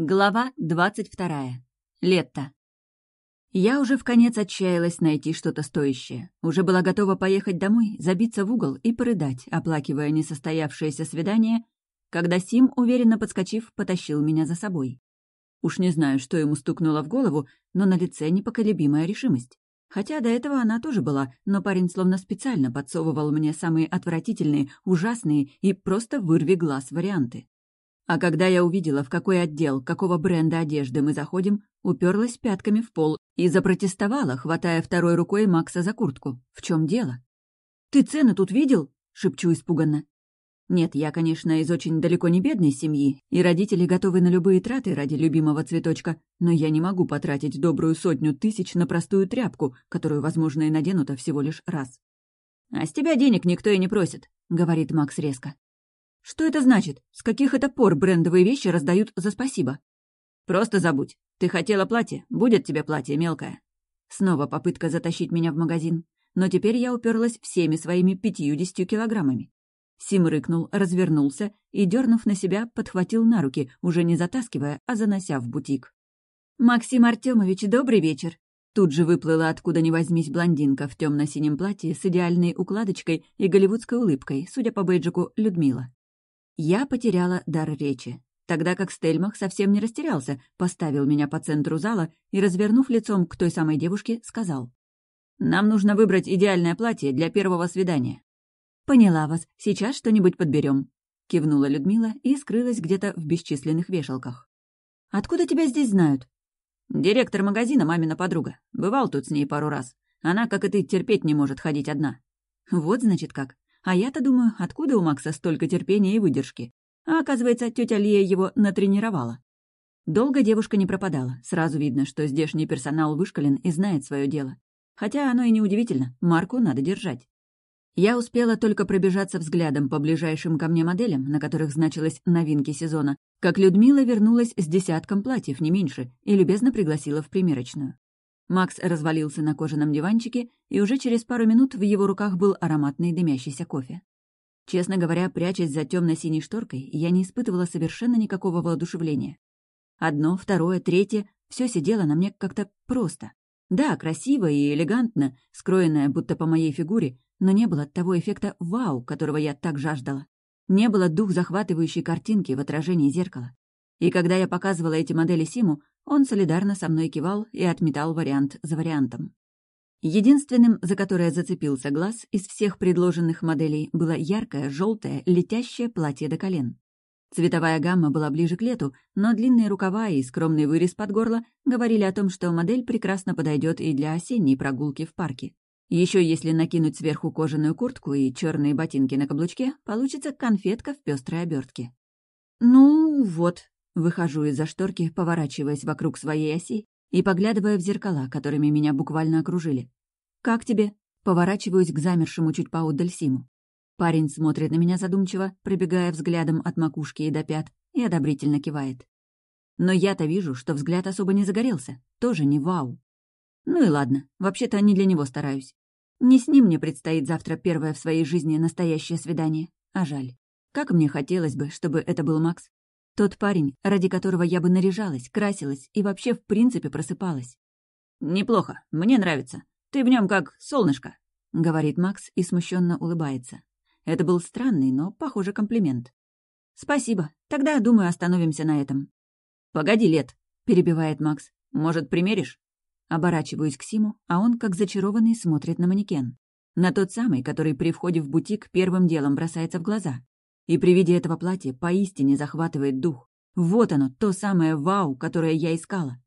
Глава двадцать вторая. Летто. Я уже в конец отчаялась найти что-то стоящее. Уже была готова поехать домой, забиться в угол и порыдать, оплакивая несостоявшееся свидание, когда Сим, уверенно подскочив, потащил меня за собой. Уж не знаю, что ему стукнуло в голову, но на лице непоколебимая решимость. Хотя до этого она тоже была, но парень словно специально подсовывал мне самые отвратительные, ужасные и просто вырви глаз варианты. А когда я увидела, в какой отдел, какого бренда одежды мы заходим, уперлась пятками в пол и запротестовала, хватая второй рукой Макса за куртку. В чем дело? «Ты цены тут видел?» — шепчу испуганно. Нет, я, конечно, из очень далеко не бедной семьи, и родители готовы на любые траты ради любимого цветочка, но я не могу потратить добрую сотню тысяч на простую тряпку, которую, возможно, и наденута всего лишь раз. «А с тебя денег никто и не просит», — говорит Макс резко. Что это значит? С каких это пор брендовые вещи раздают за спасибо? Просто забудь. Ты хотела платье, будет тебе платье мелкое. Снова попытка затащить меня в магазин. Но теперь я уперлась всеми своими пятьюдесятью килограммами. Сим рыкнул, развернулся и, дернув на себя, подхватил на руки, уже не затаскивая, а занося в бутик. «Максим Артемович, добрый вечер!» Тут же выплыла откуда ни возьмись блондинка в темно синем платье с идеальной укладочкой и голливудской улыбкой, судя по бейджику, Людмила. Я потеряла дар речи, тогда как Стельмах совсем не растерялся, поставил меня по центру зала и, развернув лицом к той самой девушке, сказал. «Нам нужно выбрать идеальное платье для первого свидания». «Поняла вас. Сейчас что-нибудь подберем», — кивнула Людмила и скрылась где-то в бесчисленных вешалках. «Откуда тебя здесь знают?» «Директор магазина, мамина подруга. Бывал тут с ней пару раз. Она, как и ты, терпеть не может ходить одна». «Вот, значит, как. А я-то думаю, откуда у Макса столько терпения и выдержки? А оказывается, тетя Лия его натренировала. Долго девушка не пропадала. Сразу видно, что здешний персонал вышкален и знает свое дело. Хотя оно и не удивительно, марку надо держать. Я успела только пробежаться взглядом по ближайшим ко мне моделям, на которых значилось «новинки сезона», как Людмила вернулась с десятком платьев, не меньше, и любезно пригласила в примерочную. Макс развалился на кожаном диванчике, и уже через пару минут в его руках был ароматный дымящийся кофе. Честно говоря, прячась за темно синей шторкой, я не испытывала совершенно никакого воодушевления. Одно, второе, третье — все сидело на мне как-то просто. Да, красиво и элегантно, скроенное будто по моей фигуре, но не было того эффекта «вау», которого я так жаждала. Не было дух захватывающей картинки в отражении зеркала. И когда я показывала эти модели Симу, он солидарно со мной кивал и отметал вариант за вариантом. Единственным, за которое зацепился глаз из всех предложенных моделей, было яркое, желтое, летящее платье до колен. Цветовая гамма была ближе к лету, но длинные рукава и скромный вырез под горло говорили о том, что модель прекрасно подойдет и для осенней прогулки в парке. Еще если накинуть сверху кожаную куртку и черные ботинки на каблучке, получится конфетка в пестрой обертке. «Ну, вот», Выхожу из-за шторки, поворачиваясь вокруг своей оси и поглядывая в зеркала, которыми меня буквально окружили. «Как тебе?» Поворачиваюсь к замершему чуть поодаль Симу. Парень смотрит на меня задумчиво, пробегая взглядом от макушки и до пят, и одобрительно кивает. Но я-то вижу, что взгляд особо не загорелся, тоже не вау. Ну и ладно, вообще-то не для него стараюсь. Не с ним мне предстоит завтра первое в своей жизни настоящее свидание, а жаль. Как мне хотелось бы, чтобы это был Макс. Тот парень, ради которого я бы наряжалась, красилась и вообще в принципе просыпалась. «Неплохо, мне нравится. Ты в нем как солнышко», — говорит Макс и смущенно улыбается. Это был странный, но, похоже, комплимент. «Спасибо. Тогда, думаю, остановимся на этом». «Погоди, Лет», — перебивает Макс. «Может, примеришь?» Оборачиваюсь к Симу, а он, как зачарованный, смотрит на манекен. На тот самый, который при входе в бутик первым делом бросается в глаза. И при виде этого платья поистине захватывает дух. Вот оно, то самое вау, которое я искала.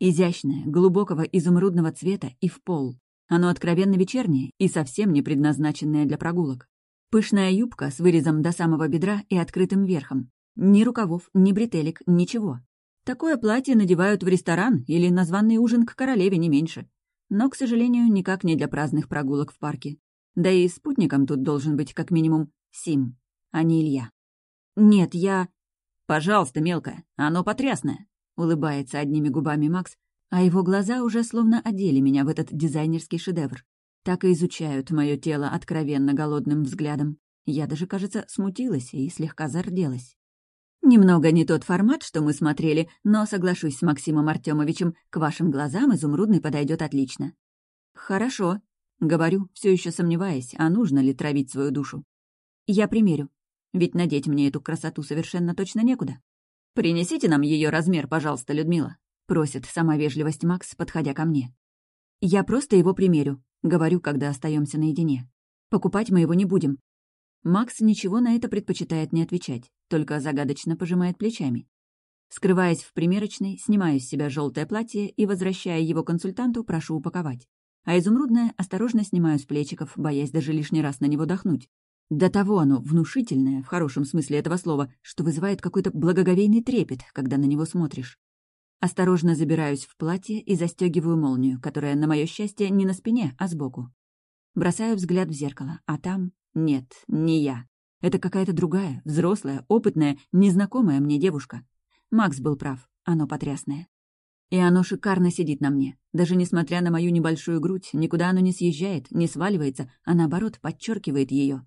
Изящное, глубокого изумрудного цвета и в пол. Оно откровенно вечернее и совсем не предназначенное для прогулок. Пышная юбка с вырезом до самого бедра и открытым верхом. Ни рукавов, ни бретелек, ничего. Такое платье надевают в ресторан или на званый ужин к королеве не меньше. Но, к сожалению, никак не для праздных прогулок в парке. Да и спутником тут должен быть как минимум Сим а не Илья. «Нет, я...» «Пожалуйста, мелкая, оно потрясное», — улыбается одними губами Макс, а его глаза уже словно одели меня в этот дизайнерский шедевр. Так и изучают мое тело откровенно голодным взглядом. Я даже, кажется, смутилась и слегка зарделась. Немного не тот формат, что мы смотрели, но соглашусь с Максимом Артемовичем, к вашим глазам изумрудный подойдет отлично. Хорошо, говорю, все еще сомневаясь, а нужно ли травить свою душу. Я примерю, ведь надеть мне эту красоту совершенно точно некуда. Принесите нам ее размер, пожалуйста, Людмила, просит сама вежливость Макс, подходя ко мне. Я просто его примерю, говорю, когда остаемся наедине. Покупать мы его не будем. Макс ничего на это предпочитает не отвечать, только загадочно пожимает плечами. Скрываясь в примерочной, снимаю с себя желтое платье и, возвращая его консультанту, прошу упаковать. А изумрудное осторожно снимаю с плечиков, боясь даже лишний раз на него дохнуть. До того оно внушительное, в хорошем смысле этого слова, что вызывает какой-то благоговейный трепет, когда на него смотришь. Осторожно забираюсь в платье и застегиваю молнию, которая, на мое счастье, не на спине, а сбоку. Бросаю взгляд в зеркало, а там нет, не я. Это какая-то другая, взрослая, опытная, незнакомая мне девушка. Макс был прав, оно потрясное. И оно шикарно сидит на мне. Даже несмотря на мою небольшую грудь, никуда оно не съезжает, не сваливается, а наоборот подчеркивает ее.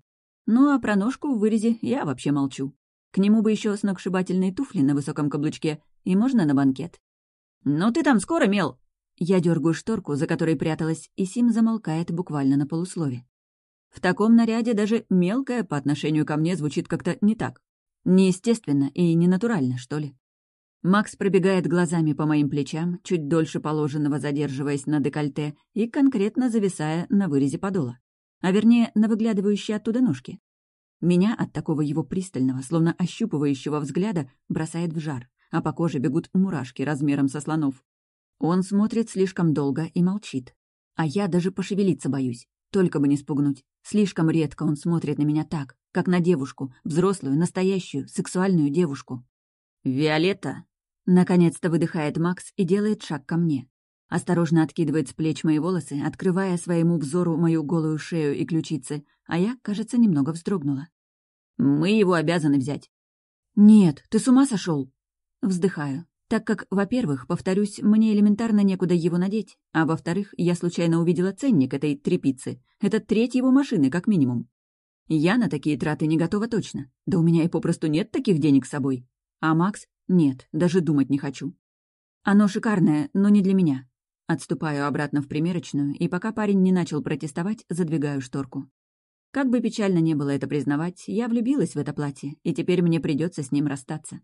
Ну а про ножку в вырезе я вообще молчу. К нему бы еще сногсшибательные туфли на высоком каблучке, и можно на банкет. «Ну ты там скоро, Мел?» Я дергаю шторку, за которой пряталась, и Сим замолкает буквально на полуслове. В таком наряде даже мелкое по отношению ко мне звучит как-то не так. Неестественно и ненатурально, что ли. Макс пробегает глазами по моим плечам, чуть дольше положенного задерживаясь на декольте и конкретно зависая на вырезе подола. А вернее, на выглядывающей оттуда ножки. Меня от такого его пристального, словно ощупывающего взгляда, бросает в жар, а по коже бегут мурашки размером со слонов. Он смотрит слишком долго и молчит. А я даже пошевелиться боюсь. Только бы не спугнуть. Слишком редко он смотрит на меня так, как на девушку, взрослую, настоящую, сексуальную девушку. «Виолетта!» Наконец-то выдыхает Макс и делает шаг ко мне. Осторожно откидывает с плеч мои волосы, открывая своему взору мою голую шею и ключицы, а я, кажется, немного вздрогнула. «Мы его обязаны взять». «Нет, ты с ума сошел? Вздыхаю так как, во-первых, повторюсь, мне элементарно некуда его надеть, а во-вторых, я случайно увидела ценник этой трепицы. Это треть его машины, как минимум. Я на такие траты не готова точно. Да у меня и попросту нет таких денег с собой. А Макс? Нет, даже думать не хочу. Оно шикарное, но не для меня. Отступаю обратно в примерочную, и пока парень не начал протестовать, задвигаю шторку. Как бы печально не было это признавать, я влюбилась в это платье, и теперь мне придется с ним расстаться.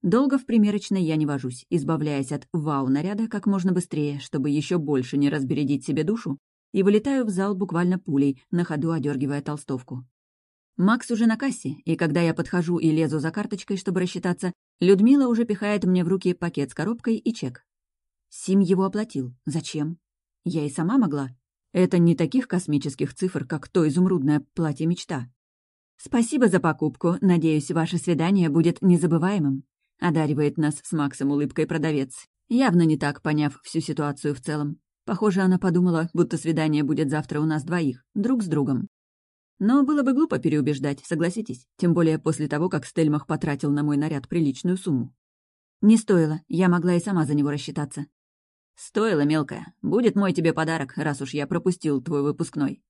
Долго в примерочной я не вожусь, избавляясь от вау-наряда как можно быстрее, чтобы еще больше не разбередить себе душу, и вылетаю в зал буквально пулей, на ходу одергивая толстовку. Макс уже на кассе, и когда я подхожу и лезу за карточкой, чтобы рассчитаться, Людмила уже пихает мне в руки пакет с коробкой и чек. Сим его оплатил. Зачем? Я и сама могла. Это не таких космических цифр, как то изумрудное платье-мечта. Спасибо за покупку. Надеюсь, ваше свидание будет незабываемым. Одаривает нас с Максом улыбкой продавец, явно не так поняв всю ситуацию в целом. Похоже, она подумала, будто свидание будет завтра у нас двоих, друг с другом. Но было бы глупо переубеждать, согласитесь, тем более после того, как Стельмах потратил на мой наряд приличную сумму. Не стоило, я могла и сама за него рассчитаться. Стоило, мелкая. Будет мой тебе подарок, раз уж я пропустил твой выпускной.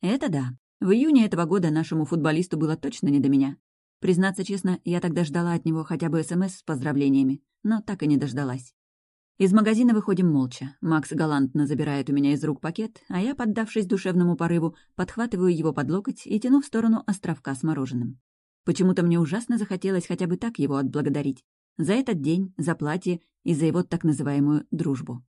Это да. В июне этого года нашему футболисту было точно не до меня. Признаться честно, я тогда ждала от него хотя бы СМС с поздравлениями, но так и не дождалась. Из магазина выходим молча. Макс галантно забирает у меня из рук пакет, а я, поддавшись душевному порыву, подхватываю его под локоть и тяну в сторону островка с мороженым. Почему-то мне ужасно захотелось хотя бы так его отблагодарить. За этот день, за платье и за его так называемую дружбу.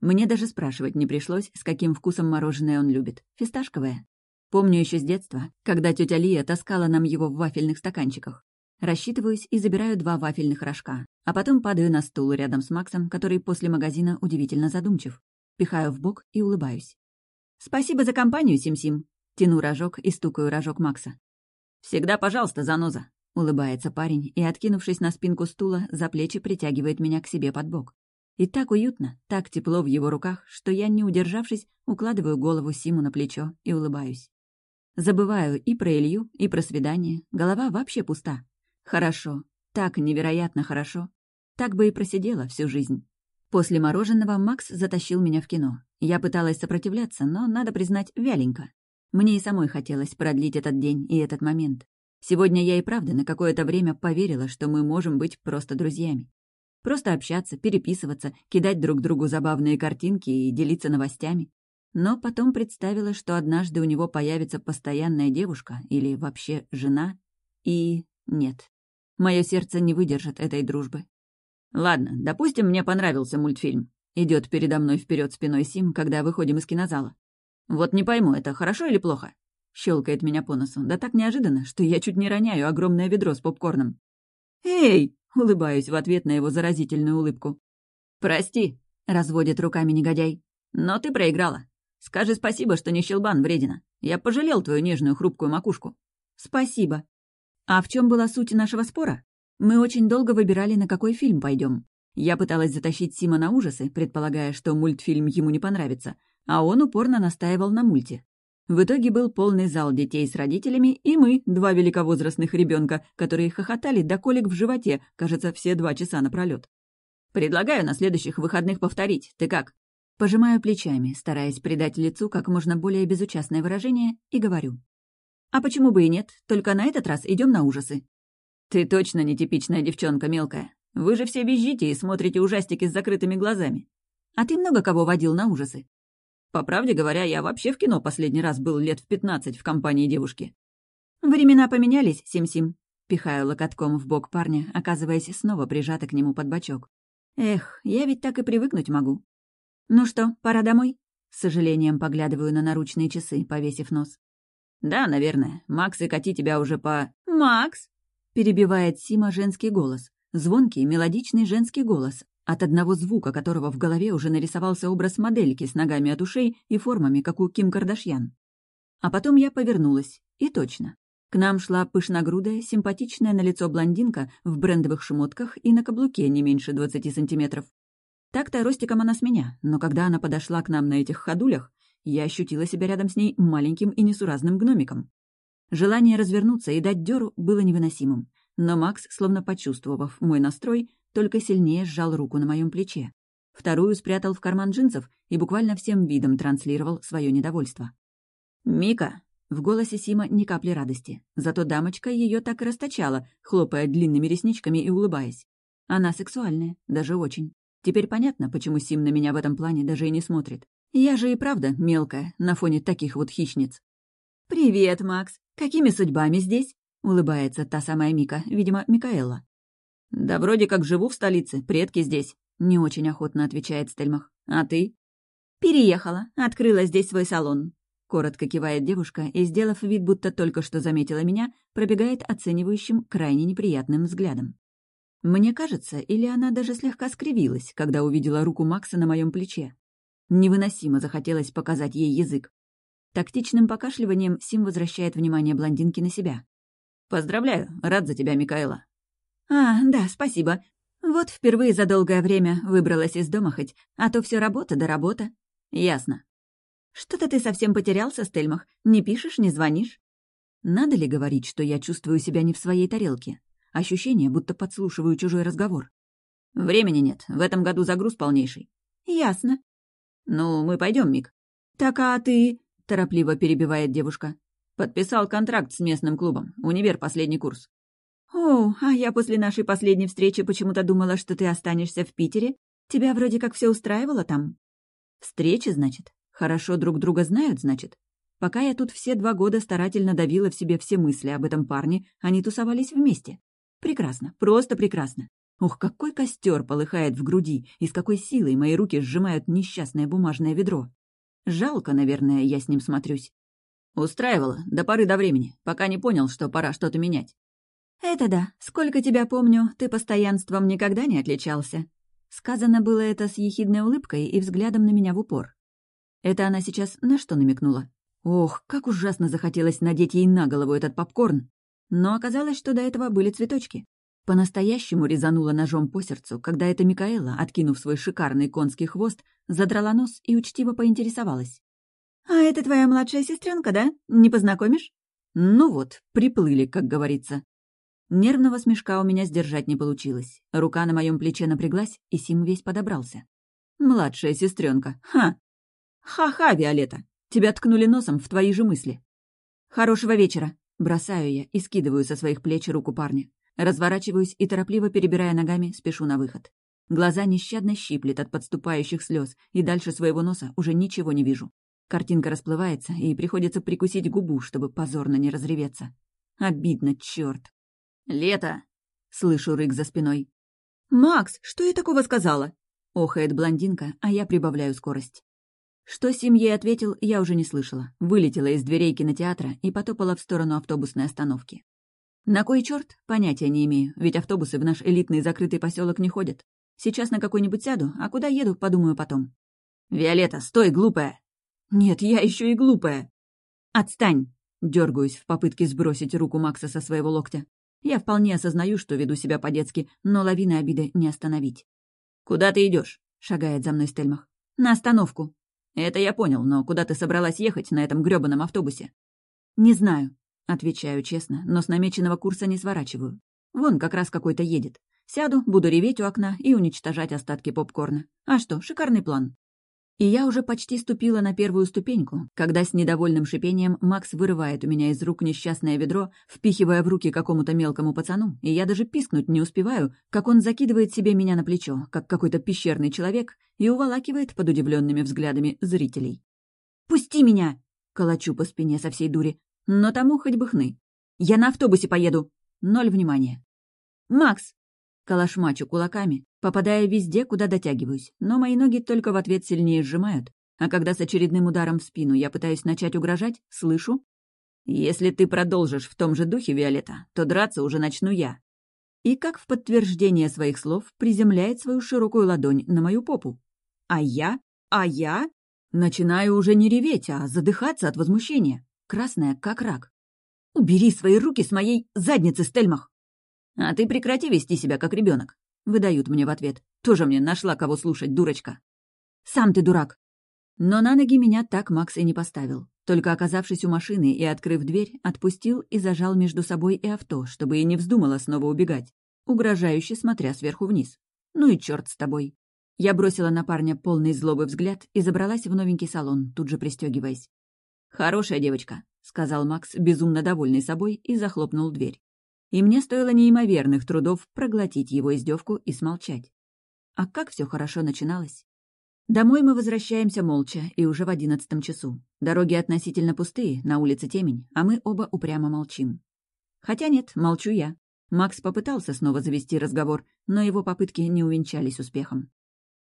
Мне даже спрашивать не пришлось, с каким вкусом мороженое он любит. Фисташковое. Помню еще с детства, когда тетя Лия таскала нам его в вафельных стаканчиках. Рассчитываюсь и забираю два вафельных рожка, а потом падаю на стул рядом с Максом, который после магазина удивительно задумчив. Пихаю в бок и улыбаюсь. «Спасибо за компанию, Сим-Сим!» Тяну рожок и стукаю рожок Макса. «Всегда пожалуйста, заноза!» — улыбается парень и, откинувшись на спинку стула, за плечи притягивает меня к себе под бок. И так уютно, так тепло в его руках, что я, не удержавшись, укладываю голову Симу на плечо и улыбаюсь. Забываю и про Илью, и про свидание. Голова вообще пуста. Хорошо. Так невероятно хорошо. Так бы и просидела всю жизнь. После мороженого Макс затащил меня в кино. Я пыталась сопротивляться, но, надо признать, вяленько. Мне и самой хотелось продлить этот день и этот момент. Сегодня я и правда на какое-то время поверила, что мы можем быть просто друзьями. Просто общаться, переписываться, кидать друг другу забавные картинки и делиться новостями. Но потом представила, что однажды у него появится постоянная девушка или вообще жена, и нет. Мое сердце не выдержит этой дружбы. Ладно, допустим, мне понравился мультфильм. Идет передо мной вперед спиной Сим, когда выходим из кинозала. Вот не пойму, это хорошо или плохо? Щелкает меня по носу, да так неожиданно, что я чуть не роняю огромное ведро с попкорном. «Эй!» — улыбаюсь в ответ на его заразительную улыбку. «Прости!» — разводит руками негодяй. «Но ты проиграла. Скажи спасибо, что не щелбан вредина. Я пожалел твою нежную хрупкую макушку». «Спасибо. А в чем была суть нашего спора? Мы очень долго выбирали, на какой фильм пойдем. Я пыталась затащить Сима на ужасы, предполагая, что мультфильм ему не понравится, а он упорно настаивал на мульте. В итоге был полный зал детей с родителями, и мы, два великовозрастных ребенка, которые хохотали до колик в животе, кажется, все два часа напролет. «Предлагаю на следующих выходных повторить. Ты как?» Пожимаю плечами, стараясь придать лицу как можно более безучастное выражение, и говорю. «А почему бы и нет? Только на этот раз идем на ужасы». «Ты точно нетипичная девчонка мелкая. Вы же все визжите и смотрите ужастики с закрытыми глазами. А ты много кого водил на ужасы?» По правде говоря, я вообще в кино последний раз был лет в пятнадцать в компании девушки. Времена поменялись, Сим-Сим. Пихаю локотком в бок парня, оказываясь снова прижата к нему под бочок. Эх, я ведь так и привыкнуть могу. Ну что, пора домой? С сожалением поглядываю на наручные часы, повесив нос. «Да, наверное. Макс и Кати тебя уже по...» «Макс!» — перебивает Сима женский голос. Звонкий, мелодичный женский голос, от одного звука которого в голове уже нарисовался образ модельки с ногами от ушей и формами, как у Ким Кардашьян. А потом я повернулась, и точно. К нам шла пышногрудая, симпатичная на лицо блондинка в брендовых шмотках и на каблуке не меньше 20 сантиметров. Так-то ростиком она с меня, но когда она подошла к нам на этих ходулях, я ощутила себя рядом с ней маленьким и несуразным гномиком. Желание развернуться и дать дёру было невыносимым, но Макс, словно почувствовав мой настрой, только сильнее сжал руку на моем плече. Вторую спрятал в карман джинсов и буквально всем видом транслировал свое недовольство. «Мика!» В голосе Сима ни капли радости. Зато дамочка ее так и расточала, хлопая длинными ресничками и улыбаясь. Она сексуальная, даже очень. Теперь понятно, почему Сим на меня в этом плане даже и не смотрит. Я же и правда мелкая, на фоне таких вот хищниц. «Привет, Макс! Какими судьбами здесь?» — улыбается та самая Мика, видимо, Микаэла. «Да вроде как живу в столице, предки здесь», — не очень охотно отвечает Стельмах. «А ты?» «Переехала, открыла здесь свой салон», — коротко кивает девушка и, сделав вид, будто только что заметила меня, пробегает оценивающим, крайне неприятным взглядом. Мне кажется, или она даже слегка скривилась, когда увидела руку Макса на моем плече. Невыносимо захотелось показать ей язык. Тактичным покашливанием Сим возвращает внимание блондинки на себя. «Поздравляю, рад за тебя, Микаэла. «А, да, спасибо. Вот впервые за долгое время выбралась из дома хоть, а то все работа да работа». «Ясно». «Что-то ты совсем потерялся, Стельмах. Не пишешь, не звонишь?» Надо ли говорить, что я чувствую себя не в своей тарелке? Ощущение, будто подслушиваю чужой разговор. «Времени нет. В этом году загруз полнейший». «Ясно». «Ну, мы пойдем, Мик». «Так а ты...» — торопливо перебивает девушка. «Подписал контракт с местным клубом. Универ последний курс». «О, а я после нашей последней встречи почему-то думала, что ты останешься в Питере. Тебя вроде как все устраивало там». «Встречи, значит? Хорошо друг друга знают, значит? Пока я тут все два года старательно давила в себе все мысли об этом парне, они тусовались вместе. Прекрасно, просто прекрасно. Ух, какой костер полыхает в груди, и с какой силой мои руки сжимают несчастное бумажное ведро. Жалко, наверное, я с ним смотрюсь. Устраивало, до поры до времени, пока не понял, что пора что-то менять. «Это да. Сколько тебя помню, ты постоянством никогда не отличался». Сказано было это с ехидной улыбкой и взглядом на меня в упор. Это она сейчас на что намекнула? Ох, как ужасно захотелось надеть ей на голову этот попкорн. Но оказалось, что до этого были цветочки. По-настоящему резанула ножом по сердцу, когда эта Микаэла, откинув свой шикарный конский хвост, задрала нос и учтиво поинтересовалась. «А это твоя младшая сестренка, да? Не познакомишь?» Ну вот, приплыли, как говорится. Нервного смешка у меня сдержать не получилось. Рука на моем плече напряглась, и Сим весь подобрался. «Младшая сестренка. Ха! Ха-ха, Виолетта! Тебя ткнули носом в твои же мысли». «Хорошего вечера!» Бросаю я и скидываю со своих плеч руку парня. Разворачиваюсь и, торопливо перебирая ногами, спешу на выход. Глаза нещадно щиплет от подступающих слез, и дальше своего носа уже ничего не вижу. Картинка расплывается, и приходится прикусить губу, чтобы позорно не разреветься. Обидно, чёрт. «Лето!» — слышу рык за спиной. «Макс, что я такого сказала?» — охает блондинка, а я прибавляю скорость. Что ей ответил, я уже не слышала. Вылетела из дверей кинотеатра и потопала в сторону автобусной остановки. На кой черт? Понятия не имею, ведь автобусы в наш элитный закрытый поселок не ходят. Сейчас на какой-нибудь сяду, а куда еду, подумаю потом. «Виолетта, стой, глупая!» «Нет, я еще и глупая!» «Отстань!» — дергаюсь в попытке сбросить руку Макса со своего локтя. Я вполне осознаю, что веду себя по-детски, но лавины обиды не остановить. «Куда ты идешь? шагает за мной Стельмах. «На остановку». «Это я понял, но куда ты собралась ехать на этом грёбаном автобусе?» «Не знаю», Отвечаю честно, но с намеченного курса не сворачиваю. Вон как раз какой-то едет. Сяду, буду реветь у окна и уничтожать остатки попкорна. А что, шикарный план. И я уже почти ступила на первую ступеньку, когда с недовольным шипением Макс вырывает у меня из рук несчастное ведро, впихивая в руки какому-то мелкому пацану, и я даже пискнуть не успеваю, как он закидывает себе меня на плечо, как какой-то пещерный человек, и уволакивает под удивленными взглядами зрителей. «Пусти меня!» — калачу по спине со всей дури. Но тому хоть бы хны. «Я на автобусе поеду!» Ноль внимания. «Макс!» Калашмачу кулаками, попадая везде, куда дотягиваюсь, но мои ноги только в ответ сильнее сжимают, а когда с очередным ударом в спину я пытаюсь начать угрожать, слышу «Если ты продолжишь в том же духе, Виолетта, то драться уже начну я». И как в подтверждение своих слов приземляет свою широкую ладонь на мою попу. А я? А я? Начинаю уже не реветь, а задыхаться от возмущения красная, как рак. «Убери свои руки с моей задницы, Стельмах!» «А ты прекрати вести себя, как ребенок, выдают мне в ответ. «Тоже мне нашла кого слушать, дурочка!» «Сам ты дурак!» Но на ноги меня так Макс и не поставил. Только оказавшись у машины и открыв дверь, отпустил и зажал между собой и авто, чтобы и не вздумала снова убегать, угрожающе смотря сверху вниз. «Ну и черт с тобой!» Я бросила на парня полный злобы взгляд и забралась в новенький салон, тут же пристегиваясь. «Хорошая девочка», — сказал Макс, безумно довольный собой, и захлопнул дверь. И мне стоило неимоверных трудов проглотить его издевку и смолчать. А как все хорошо начиналось. Домой мы возвращаемся молча и уже в одиннадцатом часу. Дороги относительно пустые, на улице темень, а мы оба упрямо молчим. Хотя нет, молчу я. Макс попытался снова завести разговор, но его попытки не увенчались успехом.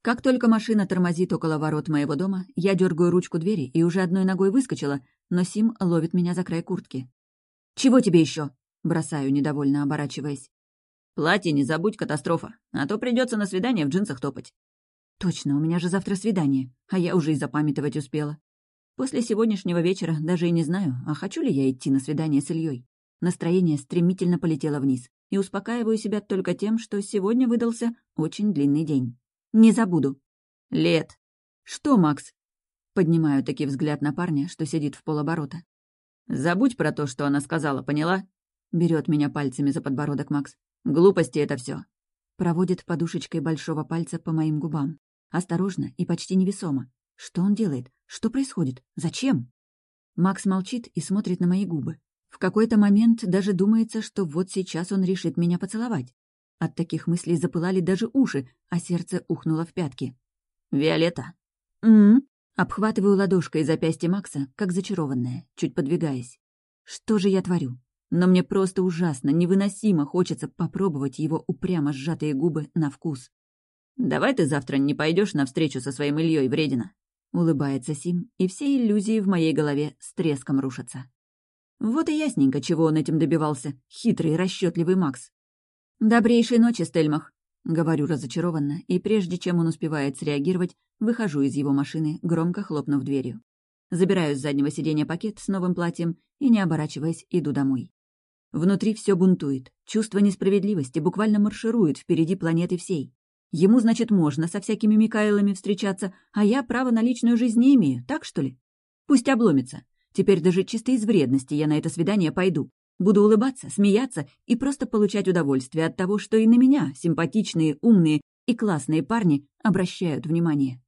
Как только машина тормозит около ворот моего дома, я дергаю ручку двери и уже одной ногой выскочила, но Сим ловит меня за край куртки. «Чего тебе еще? Бросаю, недовольно оборачиваясь. «Платье не забудь, катастрофа, а то придется на свидание в джинсах топать». «Точно, у меня же завтра свидание, а я уже и запамятовать успела. После сегодняшнего вечера даже и не знаю, а хочу ли я идти на свидание с Ильей. Настроение стремительно полетело вниз, и успокаиваю себя только тем, что сегодня выдался очень длинный день. Не забуду. Лет. Что, Макс? Поднимаю таки взгляд на парня, что сидит в полоборота. Забудь про то, что она сказала, поняла? Берет меня пальцами за подбородок Макс. Глупости это все. Проводит подушечкой большого пальца по моим губам. Осторожно и почти невесомо. Что он делает? Что происходит? Зачем? Макс молчит и смотрит на мои губы. В какой-то момент даже думается, что вот сейчас он решит меня поцеловать. От таких мыслей запылали даже уши, а сердце ухнуло в пятки. «Виолетта!» «М-м-м!» Обхватываю ладошкой запястье Макса, как зачарованная, чуть подвигаясь. «Что же я творю?» Но мне просто ужасно, невыносимо хочется попробовать его упрямо сжатые губы на вкус. «Давай ты завтра не пойдешь на встречу со своим Ильей Вредина?» Улыбается Сим, и все иллюзии в моей голове с треском рушатся. Вот и ясненько, чего он этим добивался, хитрый и расчетливый Макс. «Добрейшей ночи, Стельмах», — говорю разочарованно, и прежде чем он успевает среагировать, выхожу из его машины, громко хлопнув дверью. Забираю с заднего сиденья пакет с новым платьем и, не оборачиваясь, иду домой. Внутри все бунтует, чувство несправедливости буквально марширует впереди планеты всей. Ему, значит, можно со всякими Микаэлами встречаться, а я право на личную жизнь не имею, так что ли? Пусть обломится. Теперь даже чисто из вредности я на это свидание пойду. Буду улыбаться, смеяться и просто получать удовольствие от того, что и на меня симпатичные, умные и классные парни обращают внимание.